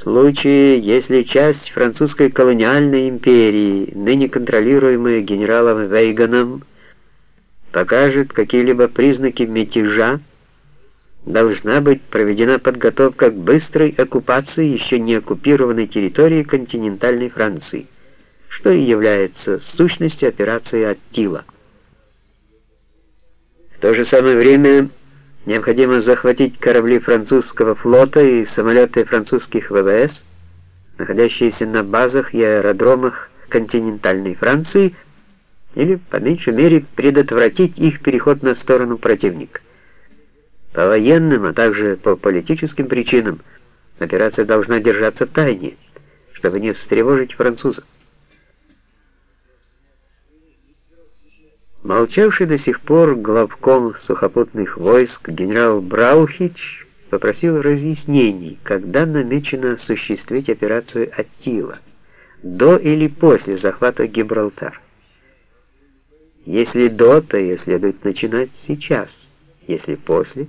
случае, если часть французской колониальной империи, ныне контролируемая генералом Вейганом, покажет какие-либо признаки мятежа, должна быть проведена подготовка к быстрой оккупации еще не оккупированной территории континентальной Франции, что и является сущностью операции «Аттила». В то же самое время необходимо захватить корабли французского флота и самолеты французских ВВС, находящиеся на базах и аэродромах континентальной Франции, или, по меньшей мере, предотвратить их переход на сторону противника. По военным, а также по политическим причинам операция должна держаться в тайне, чтобы не встревожить французов. Молчавший до сих пор главком сухопутных войск генерал Браухич попросил разъяснений, когда намечено осуществить операцию «Аттила» до или после захвата Гибралтара. Если до, то ее следует начинать сейчас. Если после,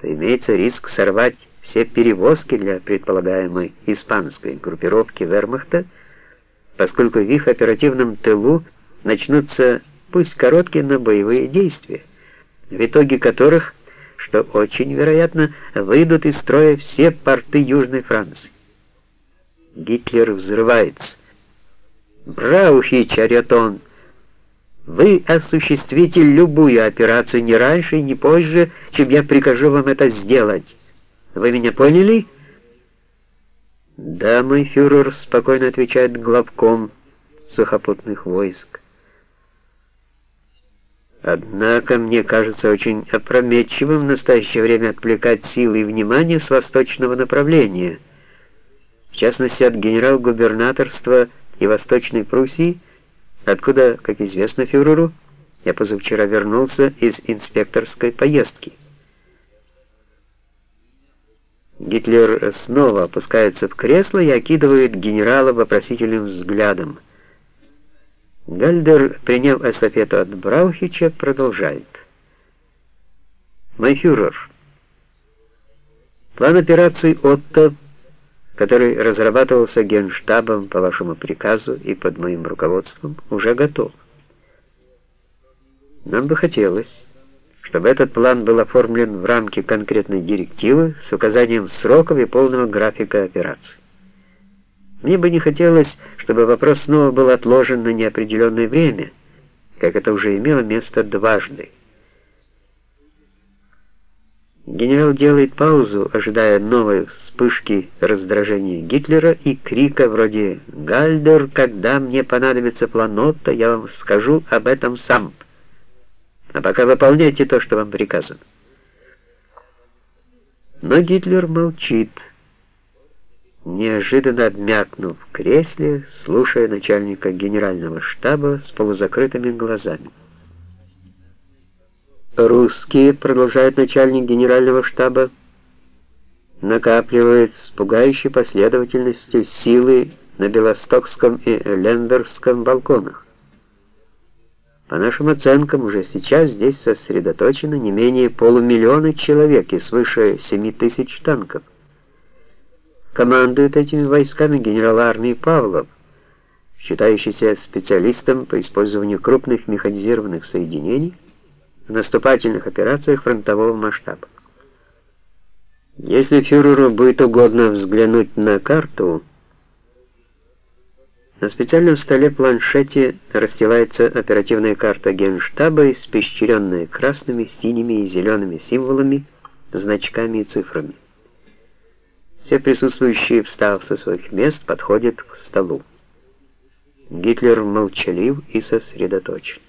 то имеется риск сорвать все перевозки для предполагаемой испанской группировки вермахта, поскольку в их оперативном тылу начнутся пусть короткие, но боевые действия, в итоге которых, что очень вероятно, выйдут из строя все порты Южной Франции. Гитлер взрывается. «Браухич!» — орет он. «Вы осуществите любую операцию не раньше и не позже, чем я прикажу вам это сделать. Вы меня поняли?» «Да, мой фюрер», — спокойно отвечает главком сухопутных войск. Однако мне кажется очень опрометчивым в настоящее время отвлекать силы и внимание с восточного направления, в частности от генерал-губернаторства и Восточной Пруссии, откуда, как известно фюреру, я позавчера вернулся из инспекторской поездки. Гитлер снова опускается в кресло и окидывает генерала вопросительным взглядом. Гальдер, приняв эстафету от Браухича, продолжает. «Мой фюрер, план операции «Отто», который разрабатывался генштабом по вашему приказу и под моим руководством, уже готов. Нам бы хотелось, чтобы этот план был оформлен в рамки конкретной директивы с указанием сроков и полного графика операции. Мне бы не хотелось, чтобы вопрос снова был отложен на неопределенное время, как это уже имело место дважды. Генерал делает паузу, ожидая новой вспышки раздражения Гитлера и крика вроде «Гальдер, когда мне понадобится планотта, я вам скажу об этом сам. А пока выполняйте то, что вам приказано». Но Гитлер молчит неожиданно обмякнув в кресле, слушая начальника генерального штаба с полузакрытыми глазами. «Русские», — продолжает начальник генерального штаба, накапливают с пугающей последовательностью силы на Белостокском и Лембергском балконах. По нашим оценкам, уже сейчас здесь сосредоточено не менее полумиллиона человек и свыше 7 тысяч танков. Командует этими войсками генерал армии Павлов, считающийся специалистом по использованию крупных механизированных соединений в наступательных операциях фронтового масштаба. Если фюреру будет угодно взглянуть на карту, на специальном столе-планшете расстилается оперативная карта Генштаба, испещренная красными, синими и зелеными символами, значками и цифрами. Все присутствующие, встав со своих мест, подходят к столу. Гитлер молчалив и сосредоточен.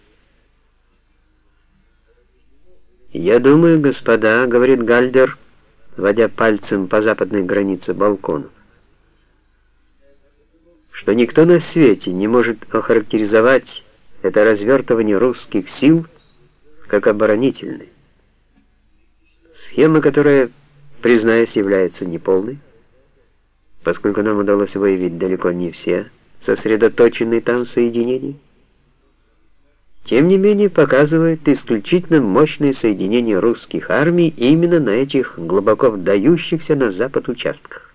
«Я думаю, господа», — говорит Гальдер, водя пальцем по западной границе балкона, что никто на свете не может охарактеризовать это развертывание русских сил как оборонительное. Схема, которая, признаюсь, является неполной, поскольку нам удалось выявить далеко не все сосредоточенные там соединения, тем не менее показывает исключительно мощные соединения русских армий именно на этих глубоко вдающихся на запад участках.